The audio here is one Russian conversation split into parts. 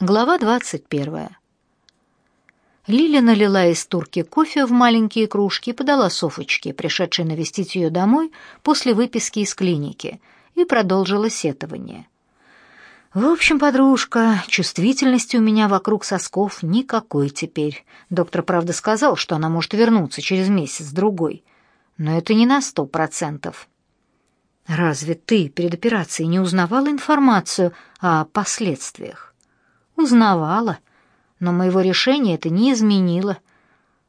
Глава двадцать первая. Лиля налила из турки кофе в маленькие кружки и подала Софочке, пришедшей навестить ее домой после выписки из клиники, и продолжила сетование. «В общем, подружка, чувствительности у меня вокруг сосков никакой теперь. Доктор, правда, сказал, что она может вернуться через месяц-другой, но это не на сто процентов». «Разве ты перед операцией не узнавала информацию о последствиях?» «Узнавала», но моего решения это не изменило.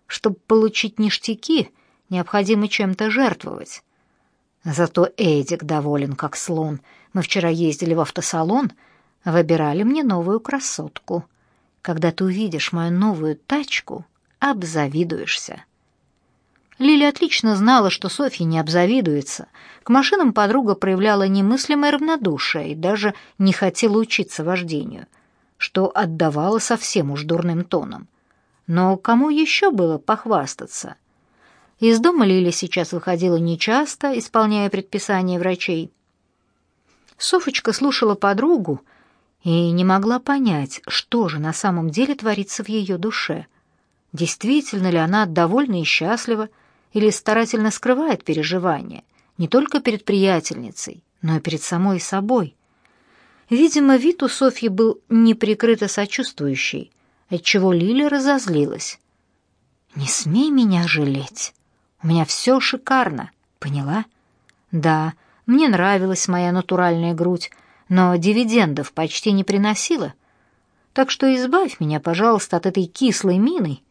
Чтобы получить ништяки, необходимо чем-то жертвовать. Зато Эдик доволен, как слон. Мы вчера ездили в автосалон, выбирали мне новую красотку. Когда ты увидишь мою новую тачку, обзавидуешься. Лиля отлично знала, что Софья не обзавидуется. К машинам подруга проявляла немыслимое равнодушие и даже не хотела учиться вождению — что отдавало совсем уж дурным тоном. Но кому еще было похвастаться? Из дома Лиля сейчас выходила нечасто, исполняя предписания врачей. Софочка слушала подругу и не могла понять, что же на самом деле творится в ее душе. Действительно ли она довольна и счастлива, или старательно скрывает переживания, не только перед приятельницей, но и перед самой собой. Видимо, вид у Софьи был неприкрыто сочувствующий, отчего Лиля разозлилась. «Не смей меня жалеть. У меня все шикарно, поняла? Да, мне нравилась моя натуральная грудь, но дивидендов почти не приносила. Так что избавь меня, пожалуйста, от этой кислой мины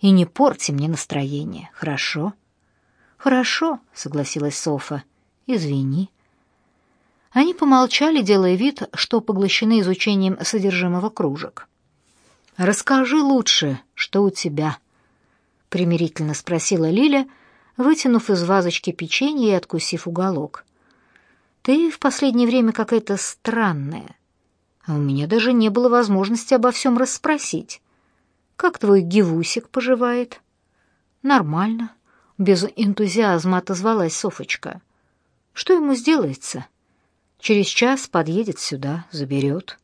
и не порти мне настроение, хорошо?» «Хорошо», — согласилась Софа. «Извини». Они помолчали, делая вид, что поглощены изучением содержимого кружек. «Расскажи лучше, что у тебя?» — примирительно спросила Лиля, вытянув из вазочки печенье и откусив уголок. «Ты в последнее время какая-то странная, а у меня даже не было возможности обо всем расспросить. Как твой гивусик поживает?» «Нормально», — без энтузиазма отозвалась Софочка. «Что ему сделается?» Через час подъедет сюда, заберет».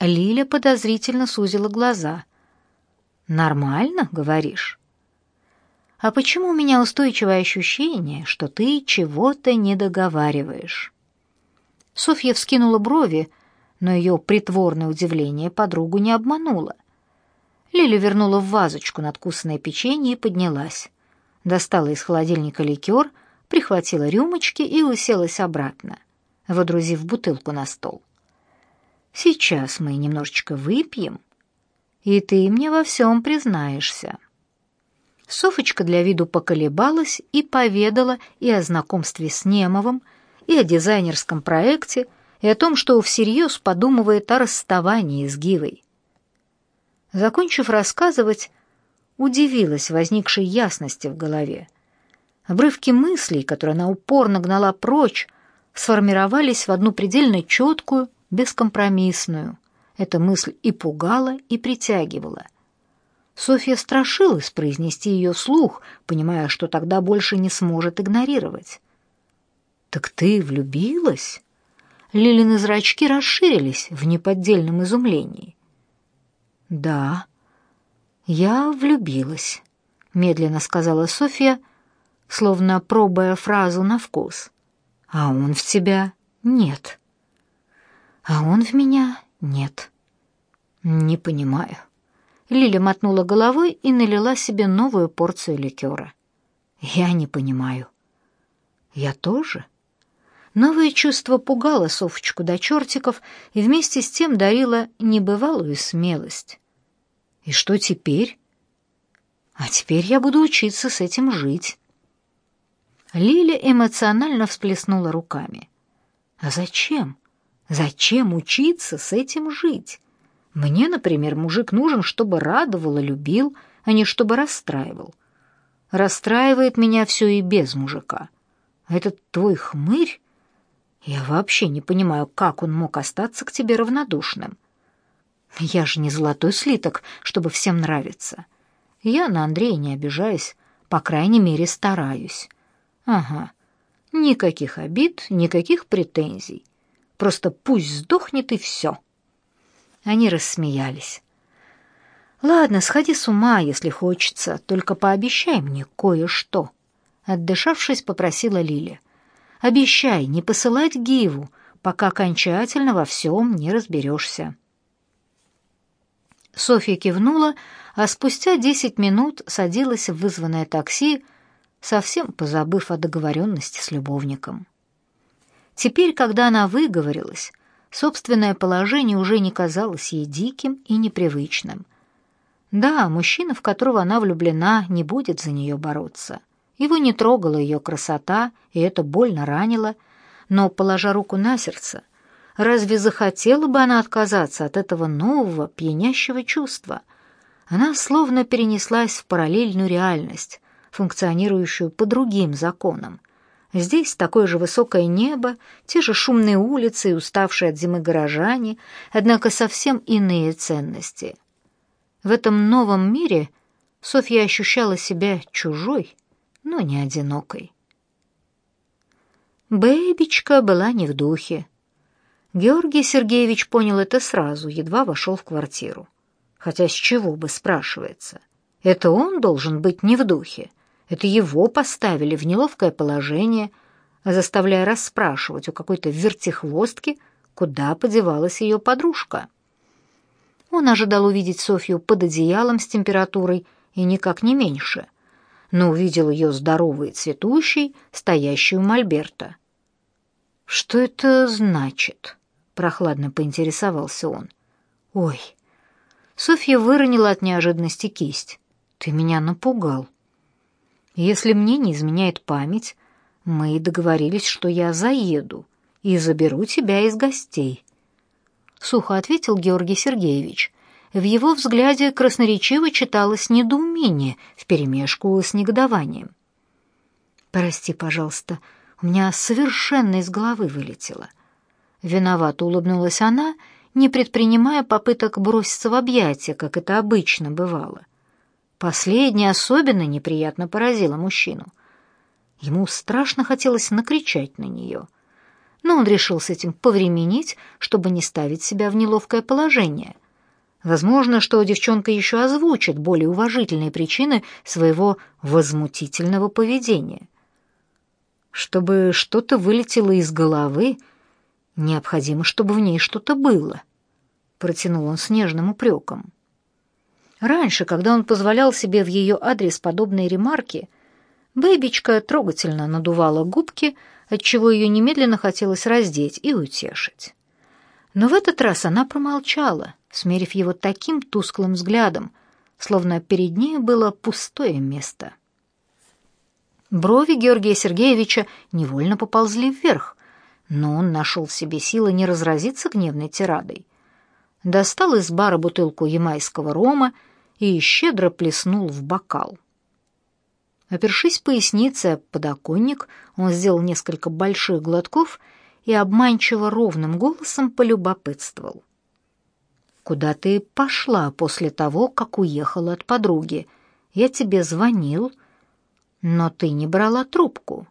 Лиля подозрительно сузила глаза. «Нормально, говоришь?» «А почему у меня устойчивое ощущение, что ты чего-то не договариваешь?» Софья вскинула брови, но ее притворное удивление подругу не обмануло. Лиля вернула в вазочку надкусанное печенье и поднялась. Достала из холодильника ликер — прихватила рюмочки и уселась обратно, водрузив бутылку на стол. «Сейчас мы немножечко выпьем, и ты мне во всем признаешься». Софочка для виду поколебалась и поведала и о знакомстве с Немовым, и о дизайнерском проекте, и о том, что всерьез подумывает о расставании с Гивой. Закончив рассказывать, удивилась возникшей ясности в голове. Обрывки мыслей, которые она упорно гнала прочь, сформировались в одну предельно четкую, бескомпромиссную. Эта мысль и пугала, и притягивала. Софья страшилась произнести ее вслух, понимая, что тогда больше не сможет игнорировать. «Так ты влюбилась?» Лилины зрачки расширились в неподдельном изумлении. «Да, я влюбилась», — медленно сказала Софья, — словно пробуя фразу на вкус. А он в тебя нет. А он в меня нет. Не понимаю. Лиля мотнула головой и налила себе новую порцию ликера. Я не понимаю. Я тоже. Новое чувство пугало Софочку до чертиков и вместе с тем дарило небывалую смелость. И что теперь? А теперь я буду учиться с этим жить. Лиля эмоционально всплеснула руками. А зачем? Зачем учиться с этим жить? Мне, например, мужик нужен, чтобы радовал и любил, а не чтобы расстраивал. Расстраивает меня все и без мужика. Этот твой хмырь? Я вообще не понимаю, как он мог остаться к тебе равнодушным. Я же не золотой слиток, чтобы всем нравиться. Я на Андрея не обижаюсь, по крайней мере, стараюсь. Ага. Никаких обид, никаких претензий. Просто пусть сдохнет и все. Они рассмеялись. «Ладно, сходи с ума, если хочется, только пообещай мне кое-что», — отдышавшись, попросила Лиля. «Обещай не посылать Гиву, пока окончательно во всем не разберешься». Софья кивнула, а спустя десять минут садилась в вызванное такси, совсем позабыв о договоренности с любовником. Теперь, когда она выговорилась, собственное положение уже не казалось ей диким и непривычным. Да, мужчина, в которого она влюблена, не будет за нее бороться. Его не трогала ее красота, и это больно ранило, но, положа руку на сердце, разве захотела бы она отказаться от этого нового, пьянящего чувства? Она словно перенеслась в параллельную реальность, функционирующую по другим законам. Здесь такое же высокое небо, те же шумные улицы и уставшие от зимы горожане, однако совсем иные ценности. В этом новом мире Софья ощущала себя чужой, но не одинокой. Бэбичка была не в духе. Георгий Сергеевич понял это сразу, едва вошел в квартиру. Хотя с чего бы, спрашивается. Это он должен быть не в духе. Это его поставили в неловкое положение, заставляя расспрашивать у какой-то вертихвостки, куда подевалась ее подружка. Он ожидал увидеть Софью под одеялом с температурой и никак не меньше, но увидел ее здоровой и цветущей, стоящей у мольберта. «Что это значит?» — прохладно поинтересовался он. «Ой!» Софья выронила от неожиданности кисть. «Ты меня напугал. Если мне не изменяет память, мы договорились, что я заеду и заберу тебя из гостей. Сухо ответил Георгий Сергеевич. В его взгляде красноречиво читалось недоумение вперемешку с негодованием. «Прости, пожалуйста, у меня совершенно из головы вылетело». Виновато улыбнулась она, не предпринимая попыток броситься в объятия, как это обычно бывало. Последнее особенно неприятно поразило мужчину. Ему страшно хотелось накричать на нее. Но он решил с этим повременить, чтобы не ставить себя в неловкое положение. Возможно, что девчонка еще озвучит более уважительные причины своего возмутительного поведения. Чтобы что-то вылетело из головы, необходимо, чтобы в ней что-то было, протянул он с нежным упреком. Раньше, когда он позволял себе в ее адрес подобные ремарки, Бэбичка трогательно надувала губки, отчего ее немедленно хотелось раздеть и утешить. Но в этот раз она промолчала, смерив его таким тусклым взглядом, словно перед ней было пустое место. Брови Георгия Сергеевича невольно поползли вверх, но он нашел в себе силы не разразиться гневной тирадой. Достал из бара бутылку ямайского рома и щедро плеснул в бокал. Опершись поясницей об подоконник, он сделал несколько больших глотков и обманчиво ровным голосом полюбопытствовал. «Куда ты пошла после того, как уехала от подруги? Я тебе звонил, но ты не брала трубку».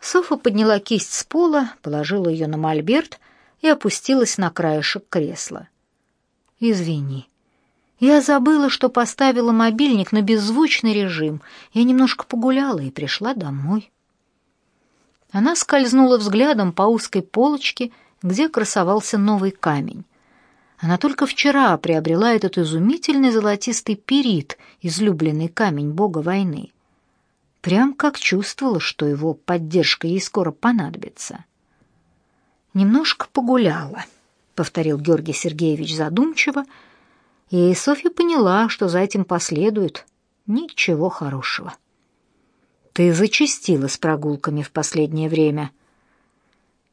Софа подняла кисть с пола, положила ее на мольберт и опустилась на краешек кресла. «Извини», я забыла, что поставила мобильник на беззвучный режим. Я немножко погуляла и пришла домой. Она скользнула взглядом по узкой полочке, где красовался новый камень. Она только вчера приобрела этот изумительный золотистый перит, излюбленный камень бога войны. Прям как чувствовала, что его поддержка ей скоро понадобится. «Немножко погуляла», — повторил Георгий Сергеевич задумчиво, — и Софья поняла, что за этим последует ничего хорошего. Ты зачастила с прогулками в последнее время.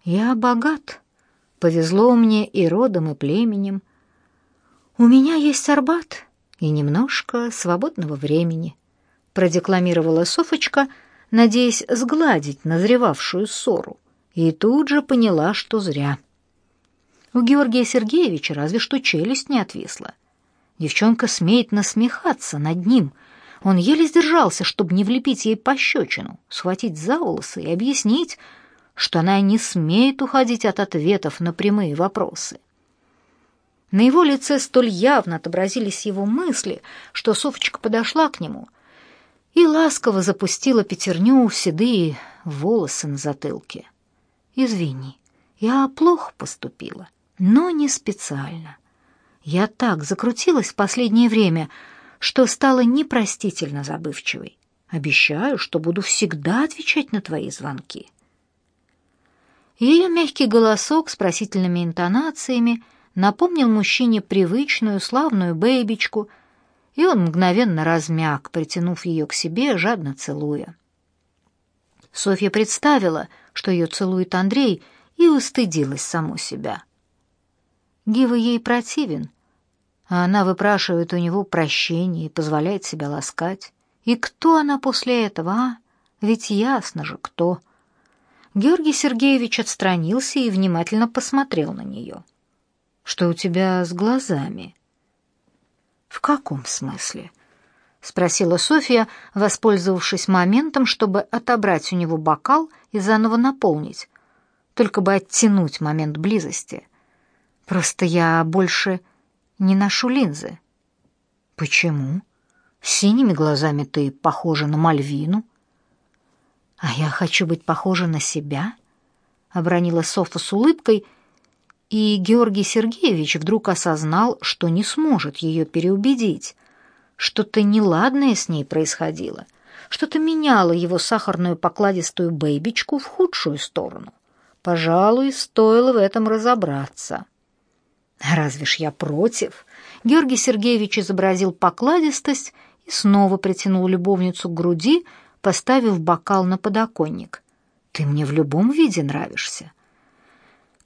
Я богат. Повезло мне и родом, и племенем. У меня есть Арбат и немножко свободного времени, продекламировала Софочка, надеясь сгладить назревавшую ссору, и тут же поняла, что зря. У Георгия Сергеевича разве что челюсть не отвисла. Девчонка смеет насмехаться над ним. Он еле сдержался, чтобы не влепить ей пощечину, схватить за волосы и объяснить, что она не смеет уходить от ответов на прямые вопросы. На его лице столь явно отобразились его мысли, что Софочка подошла к нему и ласково запустила пятерню в седые волосы на затылке. «Извини, я плохо поступила, но не специально. Я так закрутилась в последнее время, что стала непростительно забывчивой. Обещаю, что буду всегда отвечать на твои звонки». Ее мягкий голосок с просительными интонациями напомнил мужчине привычную славную бэйбичку, и он мгновенно размяк, притянув ее к себе, жадно целуя. Софья представила, что ее целует Андрей, и устыдилась саму себя. Гива ей противен, а она выпрашивает у него прощения и позволяет себя ласкать. И кто она после этого, а? Ведь ясно же, кто. Георгий Сергеевич отстранился и внимательно посмотрел на нее. «Что у тебя с глазами?» «В каком смысле?» — спросила Софья, воспользовавшись моментом, чтобы отобрать у него бокал и заново наполнить, только бы оттянуть момент близости. «Просто я больше не ношу линзы». «Почему? Синими глазами ты похожа на Мальвину». «А я хочу быть похожа на себя», — обронила Софа с улыбкой, и Георгий Сергеевич вдруг осознал, что не сможет ее переубедить. Что-то неладное с ней происходило, что-то меняло его сахарную покладистую бэйбичку в худшую сторону. Пожалуй, стоило в этом разобраться. «Разве ж я против?» Георгий Сергеевич изобразил покладистость и снова притянул любовницу к груди, поставив бокал на подоконник. «Ты мне в любом виде нравишься.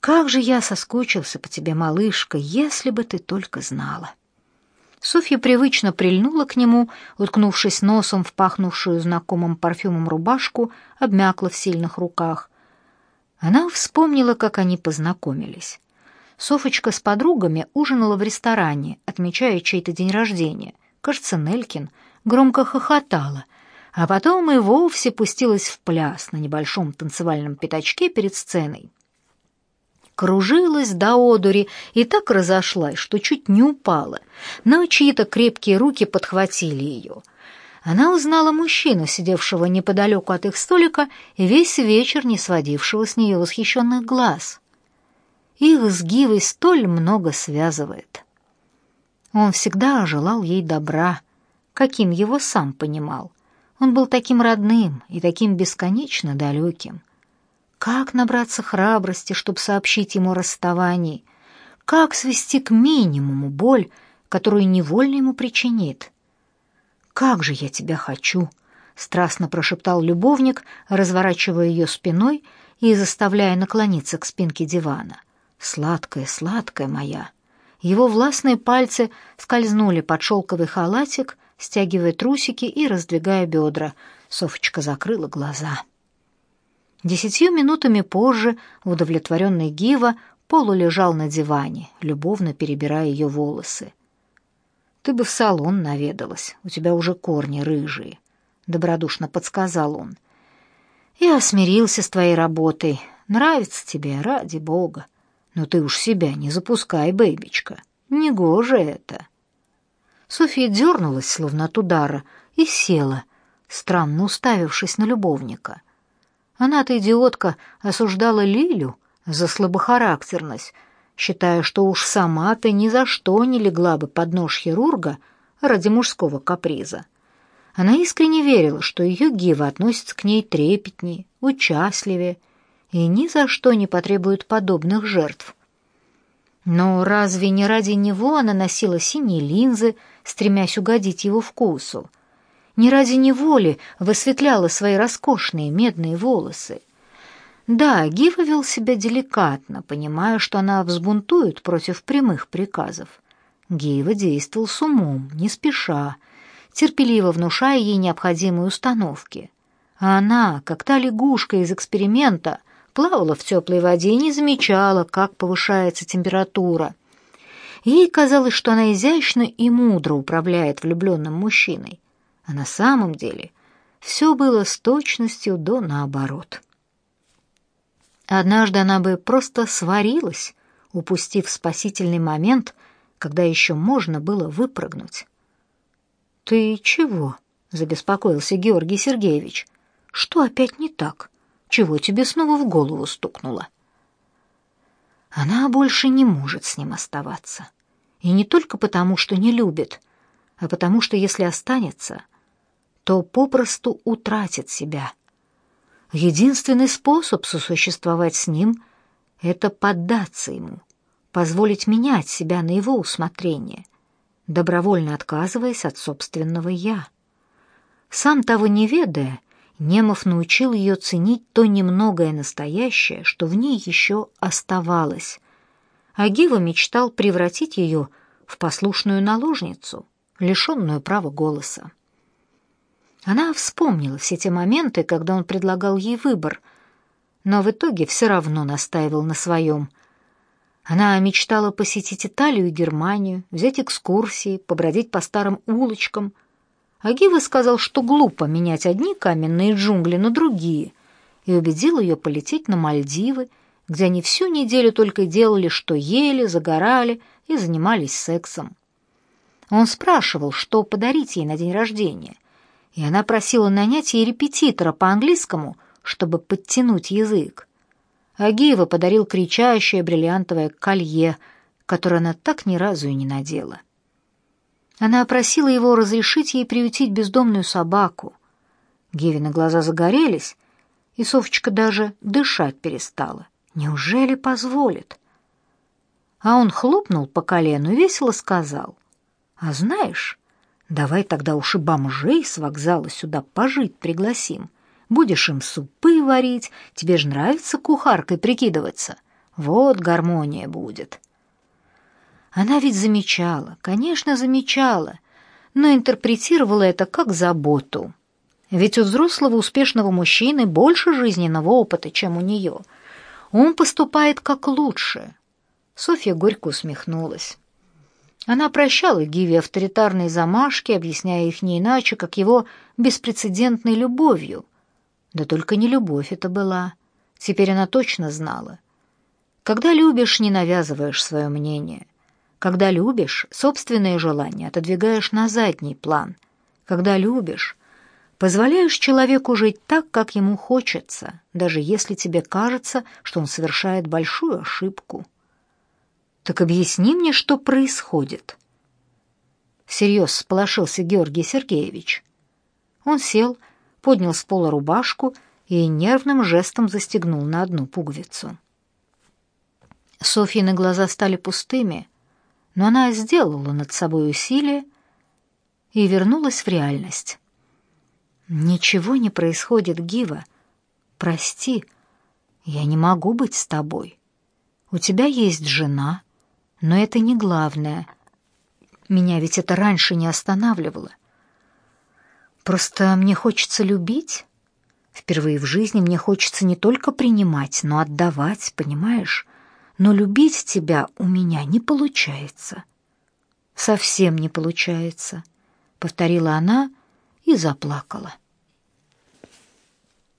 Как же я соскучился по тебе, малышка, если бы ты только знала». Софья привычно прильнула к нему, уткнувшись носом в пахнувшую знакомым парфюмом рубашку, обмякла в сильных руках. Она вспомнила, как они познакомились. Софочка с подругами ужинала в ресторане, отмечая чей-то день рождения. Кажется, Нелькин громко хохотала — а потом и вовсе пустилась в пляс на небольшом танцевальном пятачке перед сценой. Кружилась до одури и так разошлась, что чуть не упала, но чьи-то крепкие руки подхватили ее. Она узнала мужчину, сидевшего неподалеку от их столика и весь вечер не сводившего с нее восхищенных глаз. Их с Гивой столь много связывает. Он всегда желал ей добра, каким его сам понимал. Он был таким родным и таким бесконечно далеким. Как набраться храбрости, чтобы сообщить ему о расставании? Как свести к минимуму боль, которую невольно ему причинит? «Как же я тебя хочу!» — страстно прошептал любовник, разворачивая ее спиной и заставляя наклониться к спинке дивана. «Сладкая, сладкая моя!» Его властные пальцы скользнули под шелковый халатик, стягивая трусики и раздвигая бедра. Софочка закрыла глаза. Десятью минутами позже удовлетворенный Гива полулежал на диване, любовно перебирая ее волосы. «Ты бы в салон наведалась, у тебя уже корни рыжие», — добродушно подсказал он. «Я смирился с твоей работой. Нравится тебе, ради бога. Но ты уж себя не запускай, бэйбичка. Негоже это». Софья дернулась, словно от удара, и села, странно уставившись на любовника. Она-то, идиотка, осуждала Лилю за слабохарактерность, считая, что уж сама-то ни за что не легла бы под нож хирурга ради мужского каприза. Она искренне верила, что ее Гива относится к ней трепетнее, участливее и ни за что не потребует подобных жертв. Но разве не ради него она носила синие линзы, стремясь угодить его вкусу? Не ради него ли высветляла свои роскошные медные волосы? Да, Гива вел себя деликатно, понимая, что она взбунтует против прямых приказов. Гива действовал с умом, не спеша, терпеливо внушая ей необходимые установки. А она, как та лягушка из эксперимента, плавала в теплой воде и не замечала, как повышается температура. Ей казалось, что она изящно и мудро управляет влюбленным мужчиной, а на самом деле все было с точностью до наоборот. Однажды она бы просто сварилась, упустив спасительный момент, когда еще можно было выпрыгнуть. «Ты чего?» — забеспокоился Георгий Сергеевич. «Что опять не так? Чего тебе снова в голову стукнуло?» Она больше не может с ним оставаться. И не только потому, что не любит, а потому что если останется, то попросту утратит себя. Единственный способ сосуществовать с ним — это поддаться ему, позволить менять себя на его усмотрение, добровольно отказываясь от собственного «я». Сам того не ведая, Немов научил ее ценить то немногое настоящее, что в ней еще оставалось. А Гива мечтал превратить ее в послушную наложницу, лишенную права голоса. Она вспомнила все те моменты, когда он предлагал ей выбор, но в итоге все равно настаивал на своем. Она мечтала посетить Италию и Германию, взять экскурсии, побродить по старым улочкам — Агива сказал, что глупо менять одни каменные джунгли на другие, и убедил ее полететь на Мальдивы, где они всю неделю только делали, что ели, загорали и занимались сексом. Он спрашивал, что подарить ей на день рождения, и она просила нанять ей репетитора по английскому, чтобы подтянуть язык. Агиева подарил кричащее бриллиантовое колье, которое она так ни разу и не надела. Она просила его разрешить ей приютить бездомную собаку. Гевины глаза загорелись, и Софочка даже дышать перестала. Неужели позволит? А он хлопнул по колену и весело сказал: "А знаешь, давай тогда уж и бомжей с вокзала сюда пожить пригласим. Будешь им супы варить, тебе же нравится кухаркой прикидываться. Вот гармония будет". Она ведь замечала, конечно, замечала, но интерпретировала это как заботу. Ведь у взрослого успешного мужчины больше жизненного опыта, чем у нее. Он поступает как лучше. Софья горько усмехнулась. Она прощала Гиве авторитарные замашки, объясняя их не иначе, как его беспрецедентной любовью. Да только не любовь это была. Теперь она точно знала. Когда любишь, не навязываешь свое мнение — когда любишь, собственные желания отодвигаешь на задний план. Когда любишь, позволяешь человеку жить так, как ему хочется, даже если тебе кажется, что он совершает большую ошибку. Так объясни мне, что происходит. Всерьез сполошился Георгий Сергеевич. Он сел, поднял с пола рубашку и нервным жестом застегнул на одну пуговицу. Софьины глаза стали пустыми, но она сделала над собой усилие и вернулась в реальность. Ничего не происходит, Гива. Прости, я не могу быть с тобой. У тебя есть жена, но это не главное. Меня ведь это раньше не останавливало. Просто мне хочется любить. Впервые в жизни мне хочется не только принимать, но отдавать, понимаешь? но любить тебя у меня не получается. Совсем не получается, повторила она и заплакала.